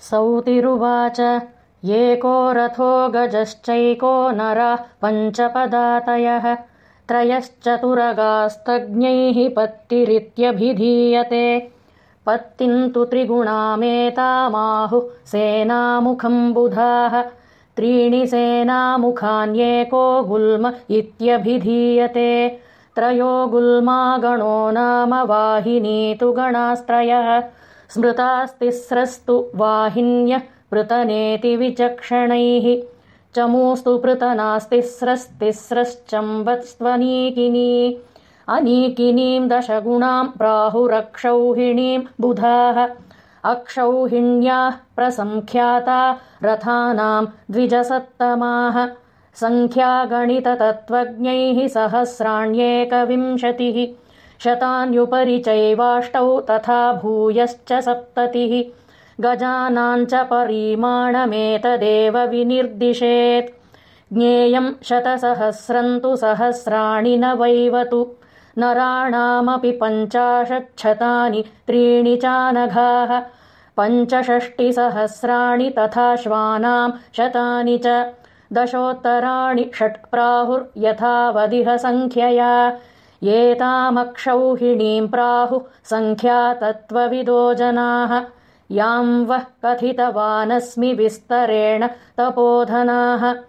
सौतिरुवाच। एको रथो गजश्चैको नरः पञ्चपदातयः। त्रयश्चतुरगास्तज्ञैः पत्तिरित्यभिधीयते। पत्तिन्तु त्रिगुणामेतामाहुः सेनामुखम् बुधाः त्रीणि सेनामुखान्येको गुल्म इत्यभिधीयते। त्रयो गुल्मा गणो नाम वाहिनी तु गणास्त्रयः स्मृतास्तिस्रस्तु वाहिन्यः पृतनेति विचक्षणैः। चमूस्तु पृतनास्तिस्रस्तिस्रश्चम्बत्स्त्वनीकिनी अनीकिनीम् दशगुणाम् प्राहुरक्षौहिणीम् बुधाः। अक्षौहिण्याः प्रसङ्ख्याता रथानाम् द्विजसत्तमाः। सङ्ख्यागणिततत्त्वज्ञैः सहस्राण्येकविंशतिः शतान्युपरि चैवाष्टौ तथा भूयश्च सप्ततिः। गजानाम् च परीमाणमेतदेव विनिर्दिशेत्। ज्ञेयम् शतसहस्रम् तु सहस्राणि न वैवतु। नराणामपि पञ्चाशच्छतानि त्रीणि चानघाः। पञ्चषष्टिसहस्राणि तथा श्वानाम् शतानि च। दशोत्तराणि षट्प्राहुर्यथावदिह सङ्ख्यया एतामक्षौहिणीम् प्राहुः सङ्ख्यातत्त्वविदो जनाः। यां वः कथितवानस्मि विस्तरेण तपोधनाः